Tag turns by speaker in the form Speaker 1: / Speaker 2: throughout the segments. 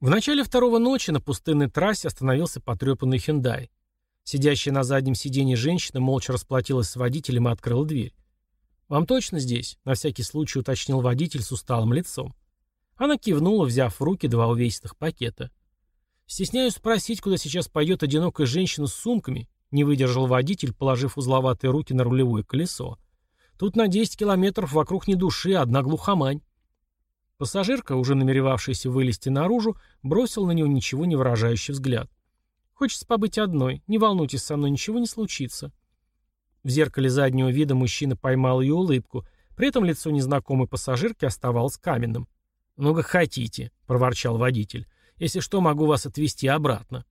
Speaker 1: В начале второго ночи на пустынной трассе остановился потрепанный «Хендай». Сидящая на заднем сиденье женщина молча расплатилась с водителем и открыла дверь. «Вам точно здесь?» — на всякий случай уточнил водитель с усталым лицом. Она кивнула, взяв в руки два увесистых пакета. «Стесняюсь спросить, куда сейчас пойдет одинокая женщина с сумками», — не выдержал водитель, положив узловатые руки на рулевое колесо. «Тут на 10 километров вокруг ни души, одна глухомань». Пассажирка, уже намеревавшаяся вылезти наружу, бросила на него ничего не выражающий взгляд. «Хочется побыть одной. Не волнуйтесь, со мной ничего не случится». В зеркале заднего вида мужчина поймал ее улыбку, при этом лицо незнакомой пассажирки оставалось каменным. «Ну, как хотите», — проворчал водитель. «Если что, могу вас отвезти обратно».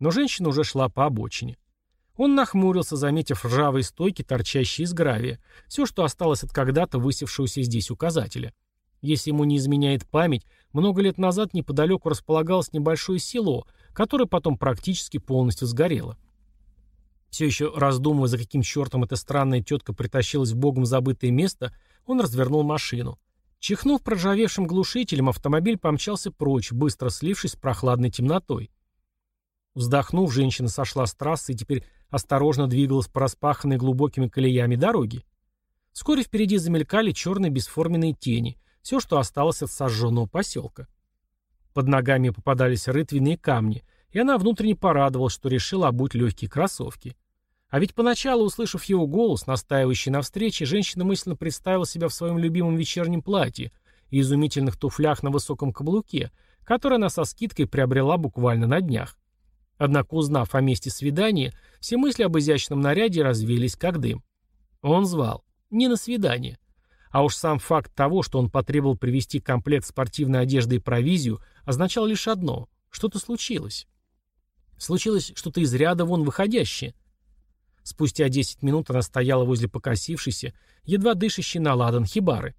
Speaker 1: Но женщина уже шла по обочине. Он нахмурился, заметив ржавые стойки, торчащие из гравия, все, что осталось от когда-то высевшегося здесь указателя. Если ему не изменяет память, много лет назад неподалеку располагалось небольшое село, которое потом практически полностью сгорело. Все еще раздумывая, за каким чертом эта странная тетка притащилась в богом забытое место, он развернул машину. Чихнув проржавевшим глушителем, автомобиль помчался прочь, быстро слившись с прохладной темнотой. Вздохнув, женщина сошла с трассы и теперь осторожно двигалась по распаханной глубокими колеями дороги. Вскоре впереди замелькали черные бесформенные тени — все, что осталось от сожженного поселка. Под ногами попадались рытвенные камни, и она внутренне порадовалась, что решила обуть легкие кроссовки. А ведь поначалу, услышав его голос, настаивающий на встрече, женщина мысленно представила себя в своем любимом вечернем платье и изумительных туфлях на высоком каблуке, которые она со скидкой приобрела буквально на днях. Однако, узнав о месте свидания, все мысли об изящном наряде развеялись как дым. Он звал. Не на свидание. А уж сам факт того, что он потребовал привезти комплект спортивной одежды и провизию, означал лишь одно – что-то случилось. Случилось что-то из ряда вон выходящее. Спустя 10 минут она стояла возле покосившейся, едва дышащей на ладан хибары.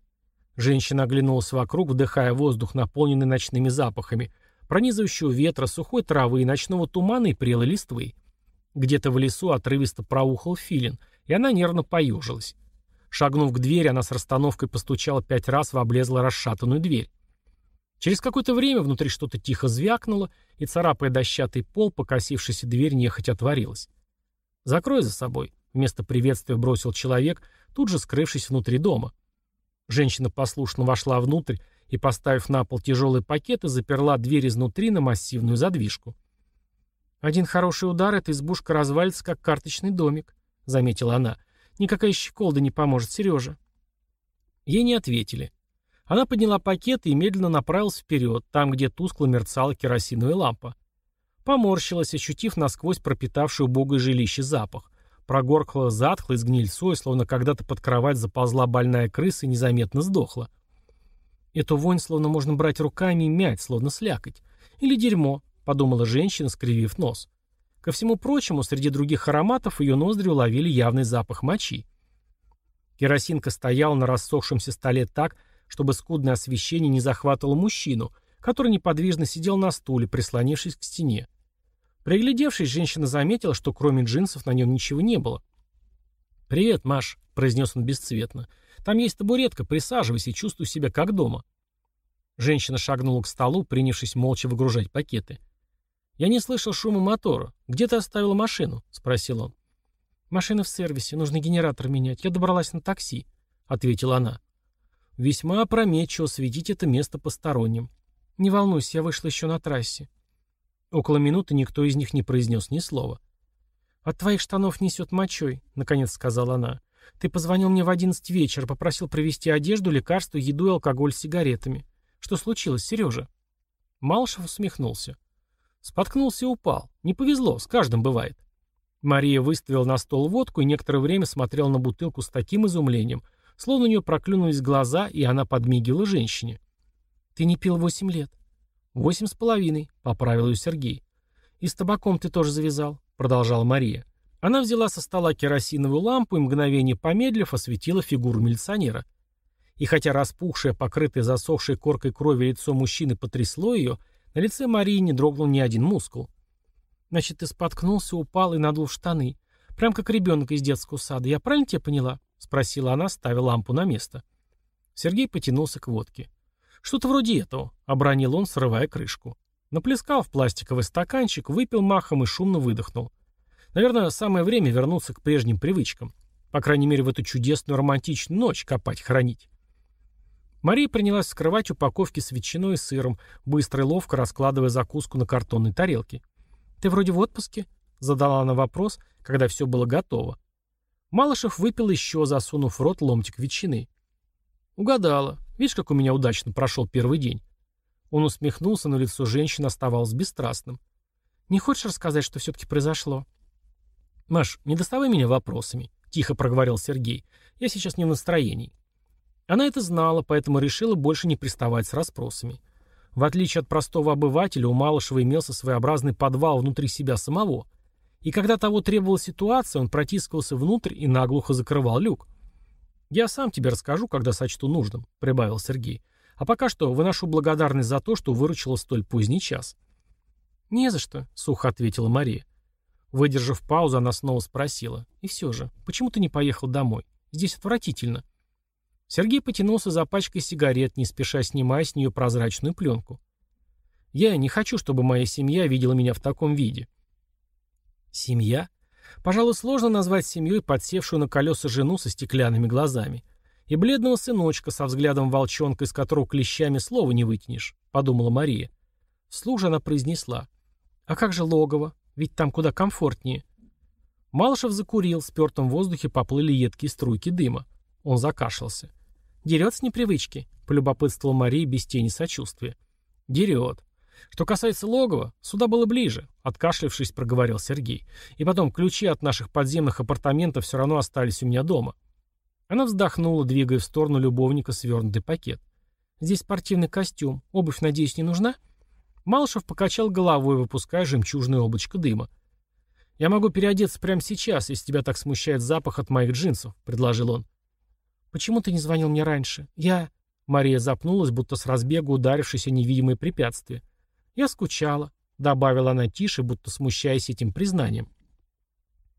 Speaker 1: Женщина оглянулась вокруг, вдыхая воздух, наполненный ночными запахами, пронизывающего ветра, сухой травы, ночного тумана и прелой листвы. Где-то в лесу отрывисто проухал филин, и она нервно поежилась. Шагнув к двери, она с расстановкой постучала пять раз в облезло расшатанную дверь. Через какое-то время внутри что-то тихо звякнуло, и, царапая дощатый пол, покосившаяся дверь нехотя отворилась. «Закрой за собой», — вместо приветствия бросил человек, тут же скрывшись внутри дома. Женщина послушно вошла внутрь и, поставив на пол тяжелые пакеты, заперла дверь изнутри на массивную задвижку. «Один хороший удар, эта избушка развалится, как карточный домик», — заметила она. Никакая щеколда не поможет, Сережа. Ей не ответили. Она подняла пакет и медленно направилась вперед, там, где тускло мерцала керосиновая лампа. Поморщилась, ощутив насквозь пропитавшую убогое жилище запах. Прогоркла затхло с гнильцой, словно когда-то под кровать заползла больная крыса и незаметно сдохла. Эту вонь словно можно брать руками и мять, словно слякоть. Или дерьмо, подумала женщина, скривив нос. Ко всему прочему, среди других ароматов ее ноздри уловили явный запах мочи. Керосинка стояла на рассохшемся столе так, чтобы скудное освещение не захватывало мужчину, который неподвижно сидел на стуле, прислонившись к стене. Приглядевшись, женщина заметила, что кроме джинсов на нем ничего не было. «Привет, Маш», — произнес он бесцветно. «Там есть табуретка, присаживайся и чувствуй себя как дома». Женщина шагнула к столу, принявшись молча выгружать пакеты. «Я не слышал шума мотора. Где ты оставила машину?» — спросил он. «Машина в сервисе. Нужно генератор менять. Я добралась на такси», — ответила она. «Весьма опрометчиво светить это место посторонним. Не волнуйся, я вышла еще на трассе». Около минуты никто из них не произнес ни слова. «От твоих штанов несет мочой», — наконец сказала она. «Ты позвонил мне в одиннадцать вечера, попросил привезти одежду, лекарства, еду и алкоголь с сигаретами. Что случилось, Сережа?» Малышев усмехнулся. Споткнулся и упал. Не повезло, с каждым бывает. Мария выставила на стол водку и некоторое время смотрела на бутылку с таким изумлением, словно у нее проклюнулись глаза, и она подмигивала женщине. «Ты не пил восемь лет». «Восемь с половиной», — поправил ее Сергей. «И с табаком ты тоже завязал», — продолжала Мария. Она взяла со стола керосиновую лампу и, мгновение помедлив, осветила фигуру милиционера. И хотя распухшее, покрытое засохшей коркой крови лицо мужчины потрясло ее, на лице Марии не дрогнул ни один мускул. «Значит, ты споткнулся, упал и надул штаны. Прям как ребенок из детского сада. Я правильно тебя поняла?» — спросила она, ставя лампу на место. Сергей потянулся к водке. «Что-то вроде этого», — обронил он, срывая крышку. Наплескал в пластиковый стаканчик, выпил махом и шумно выдохнул. Наверное, самое время вернуться к прежним привычкам. По крайней мере, в эту чудесную романтичную ночь копать, хранить. Мария принялась вскрывать упаковки с ветчиной и сыром, быстро и ловко раскладывая закуску на картонной тарелке. «Ты вроде в отпуске?» — задала она вопрос, когда все было готово. Малышев выпил еще, засунув в рот ломтик ветчины. «Угадала. Видишь, как у меня удачно прошел первый день?» Он усмехнулся, но лицо женщины оставалось бесстрастным. «Не хочешь рассказать, что все-таки произошло?» «Маш, не доставай меня вопросами», — тихо проговорил Сергей. «Я сейчас не в настроении». Она это знала, поэтому решила больше не приставать с расспросами. В отличие от простого обывателя, у Малышева имелся своеобразный подвал внутри себя самого. И когда того требовала ситуация, он протискивался внутрь и наглухо закрывал люк. «Я сам тебе расскажу, когда сочту нужным», — прибавил Сергей. «А пока что выношу благодарность за то, что выручила столь поздний час». «Не за что», — сухо ответила Мария. Выдержав паузу, она снова спросила. «И все же, почему ты не поехал домой? Здесь отвратительно». Сергей потянулся за пачкой сигарет, не спеша снимая с нее прозрачную пленку. «Я не хочу, чтобы моя семья видела меня в таком виде». «Семья?» Пожалуй, сложно назвать семьей подсевшую на колеса жену со стеклянными глазами. И бледного сыночка со взглядом волчонка, из которого клещами слова не вытянешь, подумала Мария. Вслух же она произнесла. «А как же логово? Ведь там куда комфортнее». Малышев закурил, в спертом воздухе поплыли едкие струйки дыма. Он закашлялся. «Дерет с непривычки», — полюбопытствовала Мария без тени сочувствия. «Дерет. Что касается логова, сюда было ближе», — откашлившись, проговорил Сергей. «И потом, ключи от наших подземных апартаментов все равно остались у меня дома». Она вздохнула, двигая в сторону любовника свернутый пакет. «Здесь спортивный костюм. Обувь, надеюсь, не нужна?» Малышев покачал головой, выпуская жемчужное облачко дыма. «Я могу переодеться прямо сейчас, если тебя так смущает запах от моих джинсов», — предложил он. «Почему ты не звонил мне раньше? Я...» Мария запнулась, будто с разбега ударившись о невидимое препятствие. «Я скучала», — добавила она тише, будто смущаясь этим признанием.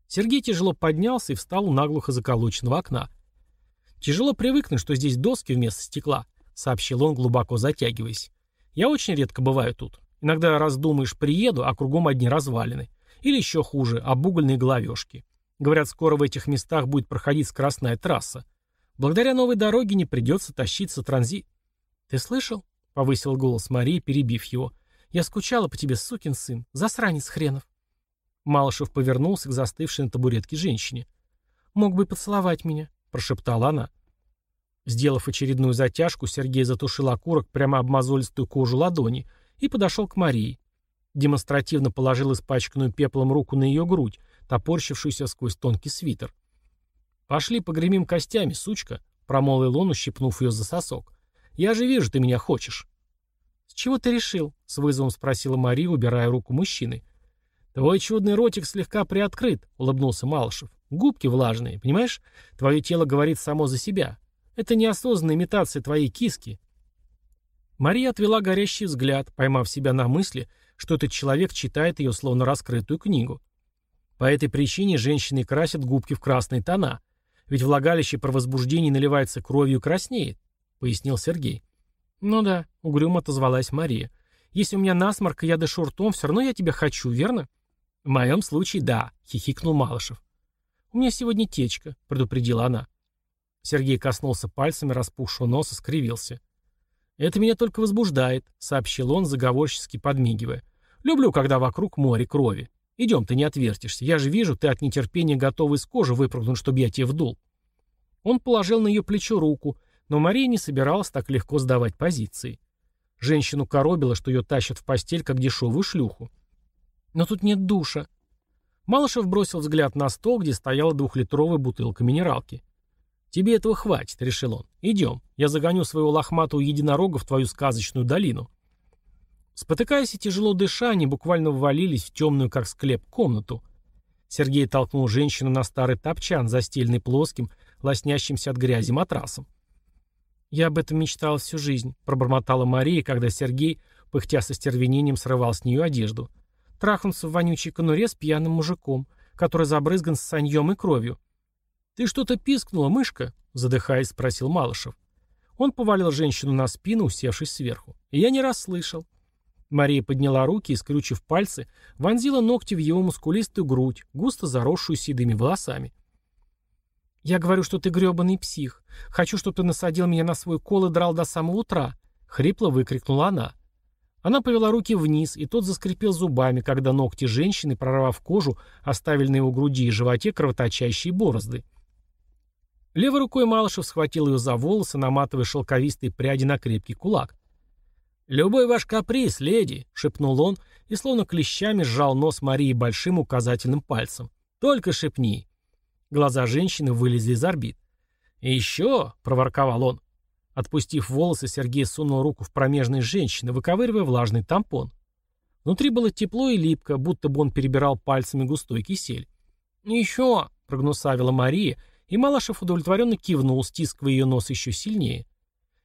Speaker 1: Сергей тяжело поднялся и встал у наглухо заколоченного окна. «Тяжело привыкнуть, что здесь доски вместо стекла», — сообщил он, глубоко затягиваясь. «Я очень редко бываю тут. Иногда раздумаешь, приеду, а кругом одни развалины. Или еще хуже, обугольные головешки. Говорят, скоро в этих местах будет проходить скоростная трасса. Благодаря новой дороге не придется тащиться транзи. «Ты слышал?» — повысил голос Марии, перебив его. «Я скучала по тебе, сукин сын, засранец хренов». Малышев повернулся к застывшей на табуретке женщине. «Мог бы поцеловать меня», — прошептала она. Сделав очередную затяжку, Сергей затушил окурок прямо об мозолистую кожу ладони и подошел к Марии. Демонстративно положил испачканную пеплом руку на ее грудь, топорщившуюся сквозь тонкий свитер. «Пошли погремим костями, сучка», — промолвил он, ущипнув ее за сосок. «Я же вижу, ты меня хочешь». «С чего ты решил?» — с вызовом спросила Мария, убирая руку мужчины. «Твой чудный ротик слегка приоткрыт», — улыбнулся Малышев. «Губки влажные, понимаешь? Твое тело говорит само за себя. Это неосознанная имитация твоей киски». Мария отвела горящий взгляд, поймав себя на мысли, что этот человек читает ее словно раскрытую книгу. По этой причине женщины красят губки в красные тона — ведь влагалище при возбуждении наливается кровью и краснеет, пояснил Сергей. Ну да, угрюмо отозвалась Мария. Если у меня насморк, и я дышу ртом, все равно я тебя хочу, верно? В моем случае да, хихикнул Малышев. У меня сегодня течка, предупредила она. Сергей коснулся пальцами распухшего носа, скривился. «Это меня только возбуждает», — сообщил он, заговорчески подмигивая. «Люблю, когда вокруг море крови». Идем, ты не отвертишься. Я же вижу, ты от нетерпения готова из кожи выпрыгнуть, чтобы я тебе вдул. Он положил на ее плечо руку, но Мария не собиралась так легко сдавать позиции. Женщину коробило, что ее тащат в постель, как дешевую шлюху. Но тут нет душа. Малышев бросил взгляд на стол, где стояла двухлитровая бутылка минералки. «Тебе этого хватит», — решил он. «Идем. Я загоню своего лохматого единорога в твою сказочную долину». Спотыкаясь и тяжело дыша, они буквально ввалились в темную, как склеп, комнату. Сергей толкнул женщину на старый топчан, застеленный плоским, лоснящимся от грязи матрасом. «Я об этом мечтала всю жизнь», — пробормотала Мария, когда Сергей, пыхтя со стервенением, срывал с нее одежду. Трахнуться в вонючей конуре с пьяным мужиком, который забрызган с саньем и кровью. «Ты что-то пискнула, мышка?» — задыхаясь, спросил Малышев. Он повалил женщину на спину, усевшись сверху. Я не расслышал. Мария подняла руки и, скрючив пальцы, вонзила ногти в его мускулистую грудь, густо заросшую седыми волосами. «Я говорю, что ты грёбаный псих. Хочу, чтобы ты насадил меня на свой кол и драл до самого утра», — хрипло выкрикнула она. Она повела руки вниз, и тот заскрипел зубами, когда ногти женщины, прорвав кожу, оставили на его груди и животе кровоточащие борозды. Левой рукой Малышев схватил ее за волосы, наматывая шелковистые пряди на крепкий кулак. «Любой ваш каприз, леди!» — шепнул он и словно клещами сжал нос Марии большим указательным пальцем. «Только шепни!» Глаза женщины вылезли из орбит. «И еще!» — проворковал он. Отпустив волосы, Сергей сунул руку в промежность женщины, выковыривая влажный тампон. Внутри было тепло и липко, будто бы он перебирал пальцами густой кисель. «Еще!» — прогнусавила Мария, и Малашев удовлетворенно кивнул, стискивая ее нос еще сильнее.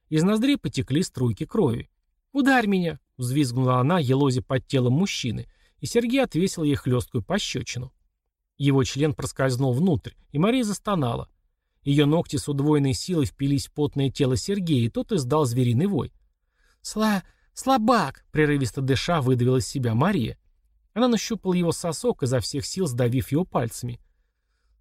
Speaker 1: Из ноздрей потекли струйки крови. «Ударь меня!» — взвизгнула она, елозе под телом мужчины, и Сергей отвесил ей хлесткую пощечину. Его член проскользнул внутрь, и Мария застонала. Ее ногти с удвоенной силой впились в потное тело Сергея, и тот издал звериный вой. «Сла... слабак!» — прерывисто дыша выдавила из себя Мария. Она нащупала его сосок, изо всех сил сдавив его пальцами.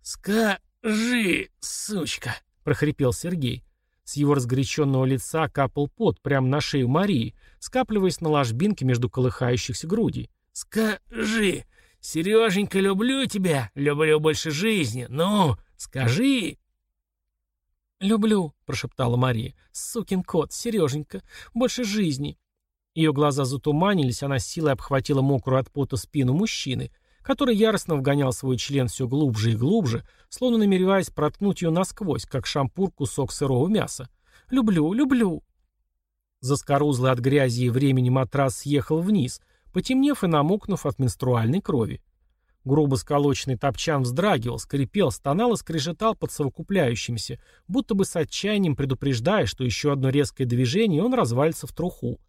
Speaker 1: «Скажи, сучка!» — прохрипел Сергей. С его разгоряченного лица капал пот прямо на шею Марии, скапливаясь на ложбинке между колыхающихся грудей. «Скажи! Сереженька, люблю тебя! Люблю больше жизни! Ну, скажи!» «Люблю», — прошептала Мария. «Сукин кот, Сереженька, больше жизни». Ее глаза затуманились, она с силой обхватила мокрую от пота спину мужчины, который яростно вгонял свой член все глубже и глубже, словно намереваясь проткнуть ее насквозь, как шампур кусок сырого мяса. «Люблю, люблю». Заскорузлый от грязи и времени матрас съехал вниз, потемнев и намокнув от менструальной крови. Грубо сколоченный топчан вздрагивал, скрипел, стонал и скрежетал под совокупляющимся, будто бы с отчаянием предупреждая, что еще одно резкое движение, и он развалится в труху.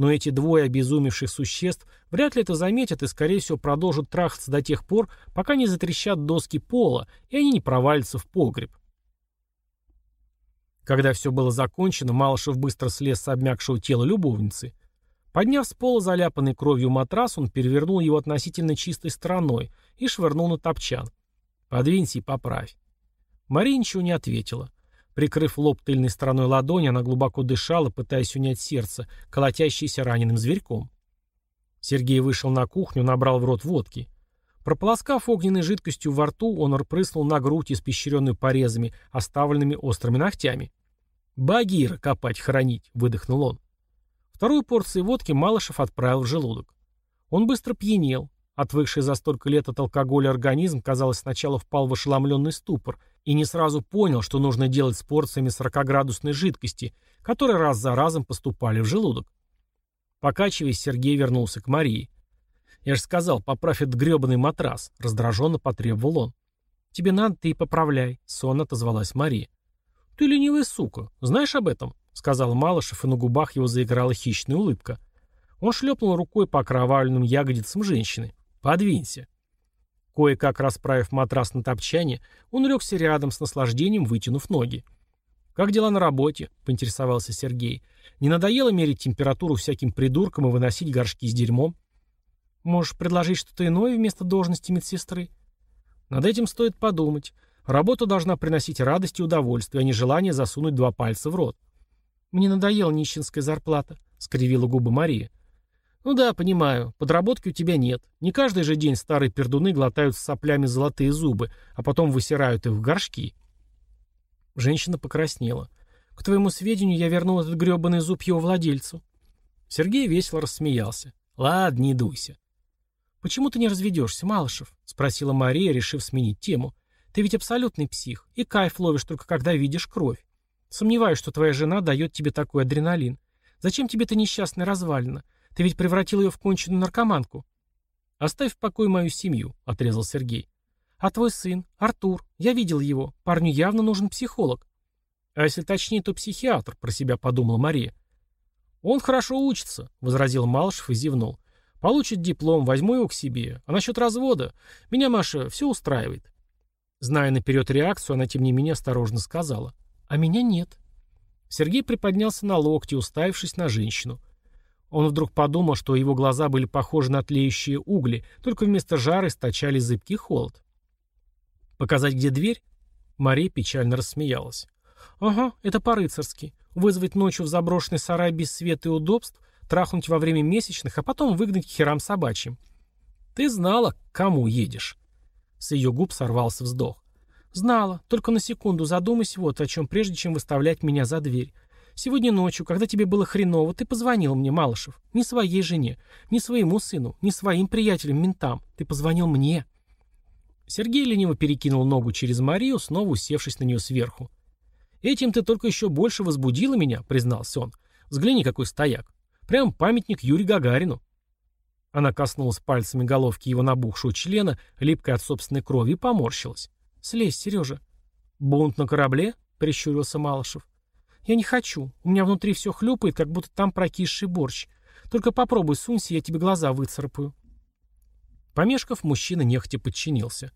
Speaker 1: Но эти двое обезумевших существ вряд ли это заметят и, скорее всего, продолжат трахаться до тех пор, пока не затрещат доски пола, и они не провалятся в погреб. Когда все было закончено, Малышев быстро слез с обмякшего тела любовницы. Подняв с пола заляпанный кровью матрас, он перевернул его относительно чистой стороной и швырнул на топчан. «Подвинься и поправь». Мария ничего не ответила. Прикрыв лоб тыльной стороной ладони, она глубоко дышала, пытаясь унять сердце, колотящееся раненым зверьком. Сергей вышел на кухню, набрал в рот водки. Прополоскав огненной жидкостью во рту, он рпрыснул на грудь, испещренную порезами, оставленными острыми ногтями. «Багира копать, хранить», — выдохнул он. Вторую порцию водки Малышев отправил в желудок. Он быстро пьянел. Отвыкший за столько лет от алкоголя организм, казалось, сначала впал в ошеломленный ступор и не сразу понял, что нужно делать с порциями 40-градусной жидкости, которые раз за разом поступали в желудок. Покачиваясь, Сергей вернулся к Марии. «Я же сказал, поправь этот гребаный матрас», — раздраженно потребовал он. «Тебе надо, ты и поправляй», — сонно отозвалась Мария. «Ты ленивая сука. Знаешь об этом?» — сказал Малышев, и на губах его заиграла хищная улыбка. Он шлепнул рукой по окровавленным ягодицам женщины. «Подвинься». Кое-как расправив матрас на топчане, он легся рядом с наслаждением, вытянув ноги. «Как дела на работе?» — поинтересовался Сергей. «Не надоело мерить температуру всяким придуркам и выносить горшки с дерьмом?» «Можешь предложить что-то иное вместо должности медсестры?» «Над этим стоит подумать. Работа должна приносить радость и удовольствие, а не желание засунуть два пальца в рот. «Мне надоела нищенская зарплата», — скривила губы Мария. «Ну да, понимаю. Подработки у тебя нет. Не каждый же день старые пердуны глотают с соплями золотые зубы, а потом высирают их в горшки». Женщина покраснела. «К твоему сведению, я вернул этот гребаный зуб его владельцу». Сергей весело рассмеялся. «Ладно, не дуйся». «Почему ты не разведешься, Малышев?» — спросила Мария, решив сменить тему. «Ты ведь абсолютный псих, и кайф ловишь только когда видишь кровь. Сомневаюсь, что твоя жена дает тебе такой адреналин. Зачем тебе эта несчастная развалина? Ты ведь превратил ее в конченую наркоманку. Оставь в покое мою семью, отрезал Сергей. А твой сын, Артур, я видел его. Парню явно нужен психолог. А если точнее, то психиатр, про себя подумала Мария. Он хорошо учится, возразил Малышев и зевнул. Получит диплом, возьму его к себе. А насчет развода? Меня, Маша, все устраивает. Зная наперед реакцию, она тем не менее осторожно сказала. А меня нет. Сергей приподнялся на локти, уставившись на женщину. Он вдруг подумал, что его глаза были похожи на тлеющие угли, только вместо жара источали зыбкий холод. «Показать, где дверь?» Мария печально рассмеялась. «Ага, это по-рыцарски. Вызвать ночью в заброшенный сарай без света и удобств, трахнуть во время месячных, а потом выгнать к херам собачьим. Ты знала, к кому едешь?» С ее губ сорвался вздох. «Знала. Только на секунду задумайся вот о чем, прежде чем выставлять меня за дверь. Сегодня ночью, когда тебе было хреново, ты позвонил мне, Малышев. Не своей жене, не своему сыну, не своим приятелям-ментам. Ты позвонил мне». Сергей лениво перекинул ногу через Марию, снова усевшись на нее сверху. «Этим ты только еще больше возбудила меня», — признался он. «Взгляни, какой стояк. Прям памятник Юрию Гагарину». Она коснулась пальцами головки его набухшего члена, липкой от собственной крови, и поморщилась. «Слезь, Сережа». «Бунт на корабле?» — прищурился Малышев. «Я не хочу. У меня внутри все хлюпает, как будто там прокисший борщ. Только попробуй, сунься, я тебе глаза выцарапаю». Помешков, мужчина нехотя подчинился.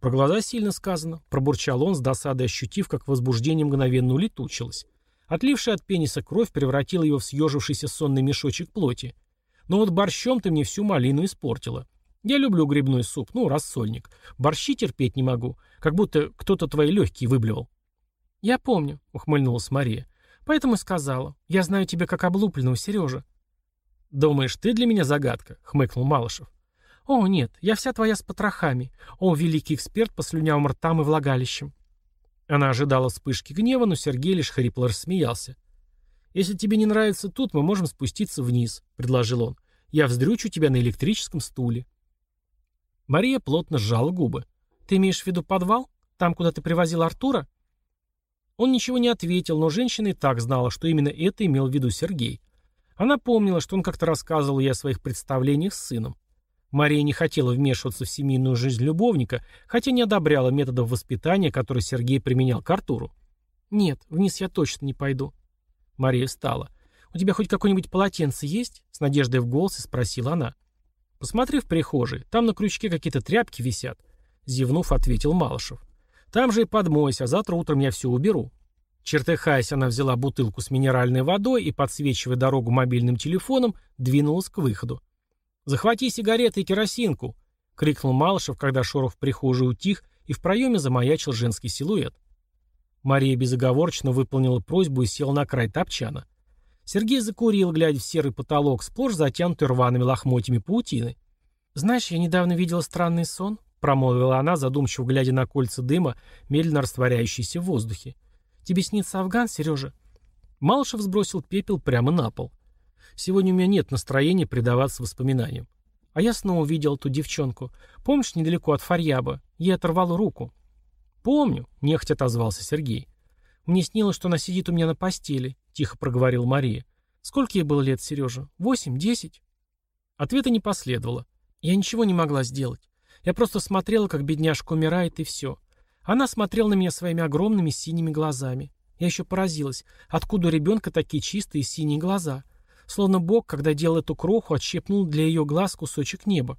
Speaker 1: «Про глаза сильно сказано», — пробурчал он, с досадой ощутив, как возбуждение мгновенно улетучилось. Отлившая от пениса кровь превратила его в съежившийся сонный мешочек плоти. «Но вот борщом ты мне всю малину испортила. Я люблю грибной суп, ну, рассольник. Борщи терпеть не могу, как будто кто-то твои легкие выблевал». «Я помню», — ухмыльнулась Мария. «Поэтому и сказала. Я знаю тебя как облупленного, Сережа». «Думаешь, ты для меня загадка?» — хмыкнул Малышев. «О, нет, я вся твоя с потрохами. О, великий эксперт по слюнявым ртам и влагалищам». Она ожидала вспышки гнева, но Сергей лишь хрипло рассмеялся. «Если тебе не нравится тут, мы можем спуститься вниз», — предложил он. «Я вздрючу тебя на электрическом стуле». Мария плотно сжала губы. «Ты имеешь в виду подвал? Там, куда ты привозил Артура?» Он ничего не ответил, но женщина и так знала, что именно это имел в виду Сергей. Она помнила, что он как-то рассказывал ей о своих представлениях с сыном. Мария не хотела вмешиваться в семейную жизнь любовника, хотя не одобряла методов воспитания, которые Сергей применял к Артуру. «Нет, вниз я точно не пойду». Мария встала. «У тебя хоть какое-нибудь полотенце есть?» С надеждой в голосе спросила она. «Посмотри в прихожей, там на крючке какие-то тряпки висят», зевнув, ответил Малышев. «Там же и подмойся, завтра утром я все уберу». Чертыхаясь, она взяла бутылку с минеральной водой и, подсвечивая дорогу мобильным телефоном, двинулась к выходу. «Захвати сигареты и керосинку!» — крикнул Малышев, когда Шоров в прихожей утих, и в проеме замаячил женский силуэт. Мария безоговорочно выполнила просьбу и села на край топчана. Сергей закурил, глядя в серый потолок, сплошь затянутый рваными лохмотьями паутины. «Знаешь, я недавно видела странный сон», — промолвила она, задумчиво глядя на кольца дыма, медленно растворяющиеся в воздухе. «Тебе снится Афган, Сережа?» Малышев сбросил пепел прямо на пол. Сегодня у меня нет настроения предаваться воспоминаниям. А я снова увидел ту девчонку. Помнишь, недалеко от Фарьяба? Ей оторвало руку. Помню, нехотя отозвался Сергей. Мне снилось, что она сидит у меня на постели, тихо проговорил Мария. Сколько ей было лет, Сережа? Восемь? Десять? Ответа не последовало. Я ничего не могла сделать. Я просто смотрела, как бедняжка умирает, и все. Она смотрела на меня своими огромными синими глазами. Я еще поразилась, откуда у ребенка такие чистые синие глаза. Словно Бог, когда делал эту кроху, отщепнул для ее глаз кусочек неба.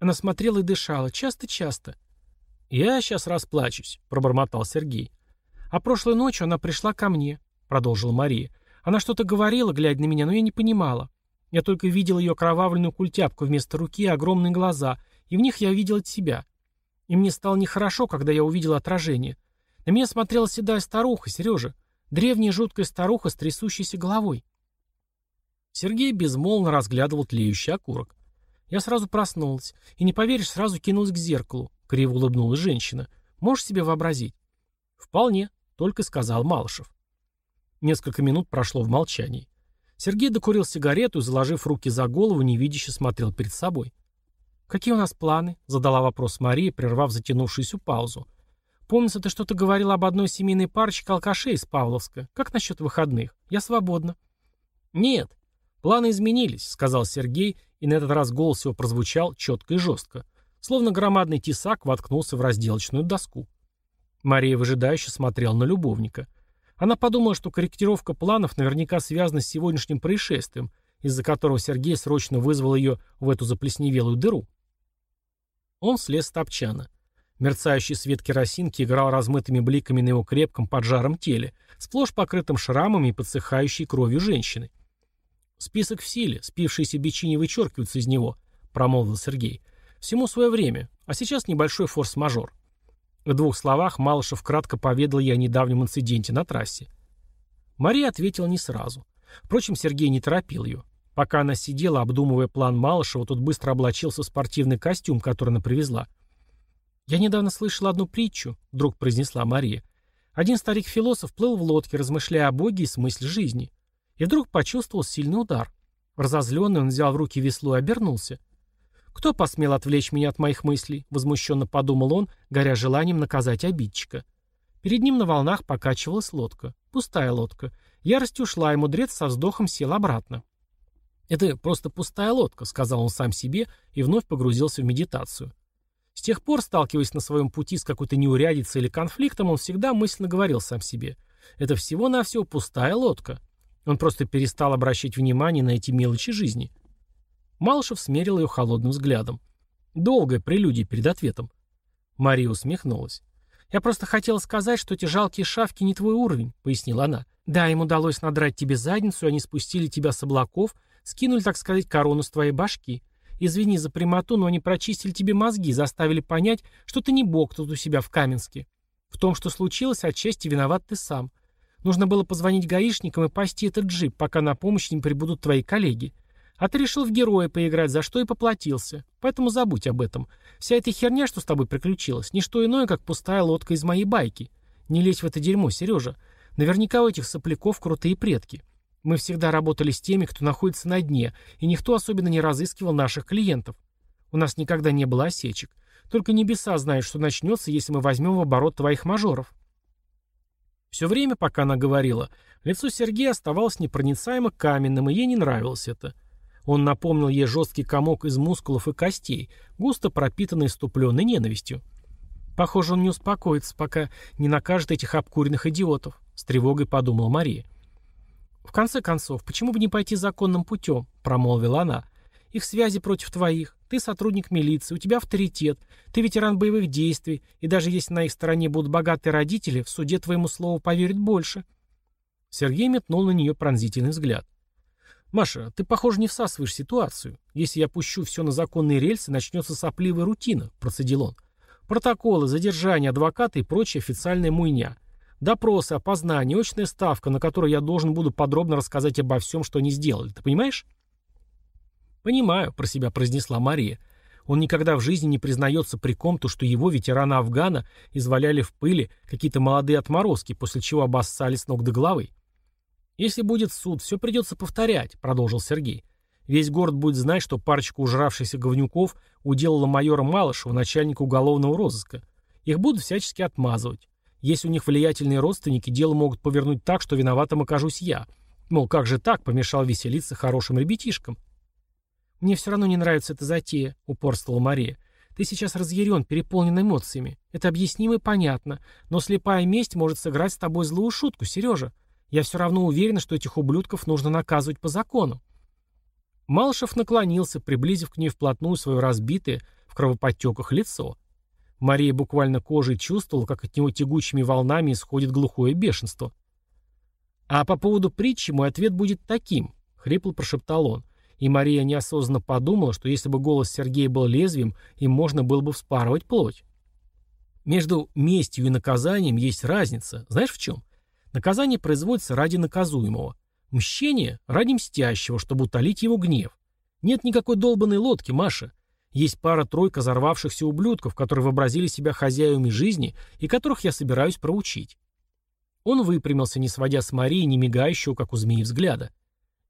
Speaker 1: Она смотрела и дышала, часто-часто. «Я сейчас расплачусь», — пробормотал Сергей. «А прошлой ночью она пришла ко мне», — продолжила Мария. «Она что-то говорила, глядя на меня, но я не понимала. Я только видел ее кровавленную культяпку вместо руки и огромные глаза, и в них я видел себя. И мне стало нехорошо, когда я увидел отражение. На меня смотрела седая старуха, Сережа. Древняя жуткая старуха с трясущейся головой. Сергей безмолвно разглядывал тлеющий окурок. Я сразу проснулась. И, не поверишь, сразу кинулась к зеркалу. Криво улыбнулась женщина. Можешь себе вообразить? Вполне, только сказал Малышев. Несколько минут прошло в молчании. Сергей докурил сигарету и, заложив руки за голову, невидяще смотрел перед собой. «Какие у нас планы?» — задала вопрос Мария, прервав затянувшуюся паузу. «Помнится, ты что-то говорила об одной семейной парочке алкашей из Павловска. Как насчет выходных? Я свободна». «Нет», «Планы изменились», — сказал Сергей, и на этот раз голос его прозвучал четко и жестко, словно громадный тесак воткнулся в разделочную доску. Мария выжидающе смотрела на любовника. Она подумала, что корректировка планов наверняка связана с сегодняшним происшествием, из-за которого Сергей срочно вызвал ее в эту заплесневелую дыру. Он слез с топчана. Мерцающий свет керосинки играл размытыми бликами на его крепком поджаром теле, сплошь покрытым шрамами и подсыхающей кровью женщины. «Список в силе, спившиеся бичи не вычеркиваются из него», — промолвил Сергей. «Всему свое время, а сейчас небольшой форс-мажор». В двух словах Малышев кратко поведал ей о недавнем инциденте на трассе. Мария ответила не сразу. Впрочем, Сергей не торопил ее. Пока она сидела, обдумывая план Малышева, тот быстро облачился в спортивный костюм, который она привезла. «Я недавно слышала одну притчу», — вдруг произнесла Мария. Один старик-философ плыл в лодке, размышляя о Боге и смысле жизни. И вдруг почувствовал сильный удар. Разозленный он взял в руки весло и обернулся. «Кто посмел отвлечь меня от моих мыслей?» — возмущенно подумал он, горя желанием наказать обидчика. Перед ним на волнах покачивалась лодка. Пустая лодка. Ярость ушла, и мудрец со вздохом сел обратно. «Это просто пустая лодка», — сказал он сам себе и вновь погрузился в медитацию. С тех пор, сталкиваясь на своем пути с какой-то неурядицей или конфликтом, он всегда мысленно говорил сам себе. «Это всего-навсего пустая лодка». Он просто перестал обращать внимание на эти мелочи жизни. Малышев смерил ее холодным взглядом. Долгая прелюдия перед ответом. Мария усмехнулась. «Я просто хотела сказать, что эти жалкие шавки не твой уровень», — пояснила она. «Да, им удалось надрать тебе задницу, и они спустили тебя с облаков, скинули, так сказать, корону с твоей башки. Извини за прямоту, но они прочистили тебе мозги, заставили понять, что ты не бог тут у себя в Каменске. В том, что случилось, отчасти виноват ты сам. Нужно было позвонить гаишникам и пасти этот джип, пока на помощь не прибудут твои коллеги. А ты решил в героя поиграть, за что и поплатился. Поэтому забудь об этом. Вся эта херня, что с тобой приключилась, не что иное, как пустая лодка из моей байки. Не лезь в это дерьмо, Сережа. Наверняка у этих сопляков крутые предки. Мы всегда работали с теми, кто находится на дне, и никто особенно не разыскивал наших клиентов. У нас никогда не было осечек. Только небеса знают, что начнется, если мы возьмем в оборот твоих мажоров. Все время, пока она говорила, лицо Сергея оставалось непроницаемо каменным, и ей не нравилось это. Он напомнил ей жесткий комок из мускулов и костей, густо пропитанный иступленной ненавистью. «Похоже, он не успокоится, пока не накажет этих обкуренных идиотов», — с тревогой подумала Мария. «В конце концов, почему бы не пойти законным путем?» — промолвила она. «Их связи против твоих. Ты сотрудник милиции, у тебя авторитет, ты ветеран боевых действий, и даже если на их стороне будут богатые родители, в суде твоему слову поверят больше». Сергей метнул на нее пронзительный взгляд. «Маша, ты, похоже, не всасываешь ситуацию. Если я пущу все на законные рельсы, начнется сопливая рутина», — процедил он. «Протоколы, задержания, адвокаты и прочая официальная муйня. Допросы, опознание, очная ставка, на которой я должен буду подробно рассказать обо всем, что они сделали. Ты понимаешь?» «Понимаю», — про себя произнесла Мария. Он никогда в жизни не признается при ком-то, что его, ветерана Афгана, изваляли в пыли какие-то молодые отморозки, после чего обоссали с ног до головы. «Если будет суд, все придется повторять», — продолжил Сергей. «Весь город будет знать, что парочка ужравшихся говнюков уделала майора Малышева, начальника уголовного розыска. Их будут всячески отмазывать. Если у них влиятельные родственники, дело могут повернуть так, что виноватым окажусь я. Мол, как же так, помешал веселиться хорошим ребятишкам?» «Мне все равно не нравится эта затея», — упорствовала Мария. «Ты сейчас разъярен, переполнен эмоциями. Это объяснимо и понятно. Но слепая месть может сыграть с тобой злую шутку, Сережа. Я все равно уверен, что этих ублюдков нужно наказывать по закону. Малышев наклонился, приблизив к ней вплотную свое разбитое, в кровоподтеках лицо. Мария буквально кожей чувствовала, как от него тягучими волнами исходит глухое бешенство. «А по поводу притчи мой ответ будет таким», — хрипло прошептал он. И Мария неосознанно подумала, что если бы голос Сергея был лезвием, им можно было бы вспарывать плоть. Между местью и наказанием есть разница. Знаешь в чем? Наказание производится ради наказуемого. Мщение ради мстящего, чтобы утолить его гнев. Нет никакой долбанной лодки, Маша. Есть пара-тройка взорвавшихся ублюдков, которые вообразили себя хозяевами жизни и которых я собираюсь проучить. Он выпрямился, не сводя с Марии не мигающего, как у змеи, взгляда.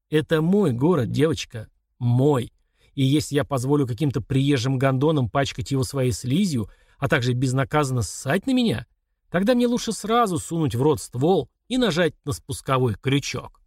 Speaker 1: «Это мой город, девочка. Мой. И если я позволю каким-то приезжим гондонам пачкать его своей слизью, а также безнаказанно ссать на меня, тогда мне лучше сразу сунуть в рот ствол и нажать на спусковой крючок.